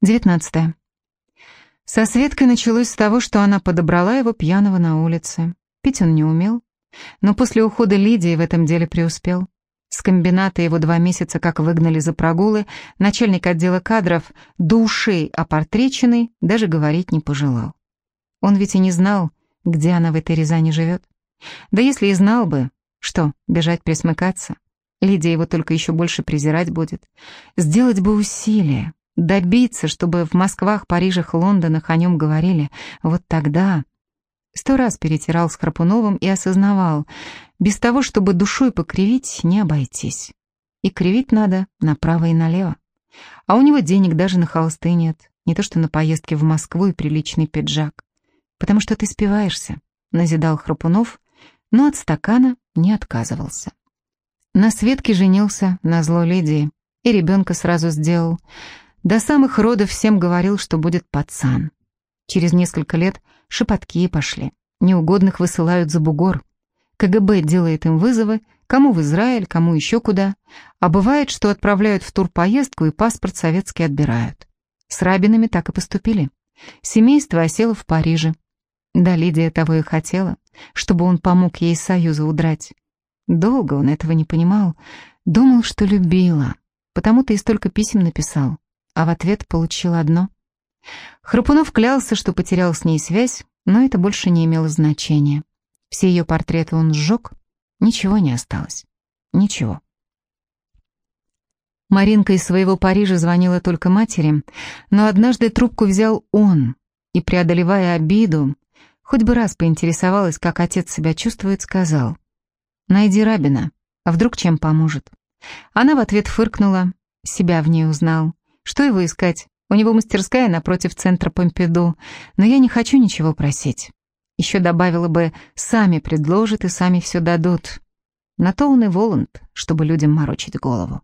19. Со Светкой началось с того, что она подобрала его пьяного на улице. Пить он не умел, но после ухода Лидии в этом деле преуспел. С комбината его два месяца как выгнали за прогулы, начальник отдела кадров, до ушей опортреченный, даже говорить не пожелал. Он ведь и не знал, где она в этой Рязани живет. Да если и знал бы, что, бежать присмыкаться? Лидия его только еще больше презирать будет. Сделать бы усилие, добиться, чтобы в Москвах, Парижах, Лондонах о нем говорили. Вот тогда... Сто раз перетирал с Храпуновым и осознавал, без того, чтобы душой покривить, не обойтись. И кривить надо направо и налево. А у него денег даже на холсты нет, не то что на поездки в Москву и приличный пиджак. Потому что ты спиваешься, назидал Храпунов, но от стакана не отказывался. На Светке женился, на зло Лидии, и ребенка сразу сделал — до самых родов всем говорил, что будет пацан. Через несколько лет шепотки пошли. Неугодных высылают за бугор. КГБ делает им вызовы, кому в Израиль, кому еще куда. А бывает, что отправляют в турпоездку и паспорт советский отбирают. С Рабинами так и поступили. Семейство осело в Париже. Да, Лидия того и хотела, чтобы он помог ей из Союза удрать. Долго он этого не понимал. Думал, что любила. Потому-то и столько писем написал а в ответ получил одно. Храпунов клялся, что потерял с ней связь, но это больше не имело значения. Все ее портреты он сжег, ничего не осталось. Ничего. Маринка из своего Парижа звонила только матери, но однажды трубку взял он, и, преодолевая обиду, хоть бы раз поинтересовалась, как отец себя чувствует, сказал, «Найди Рабина, а вдруг чем поможет?» Она в ответ фыркнула, себя в ней узнал. Что его искать? У него мастерская напротив центра Помпиду, но я не хочу ничего просить. Еще добавила бы, сами предложат и сами все дадут. На то он и Воланд, чтобы людям морочить голову.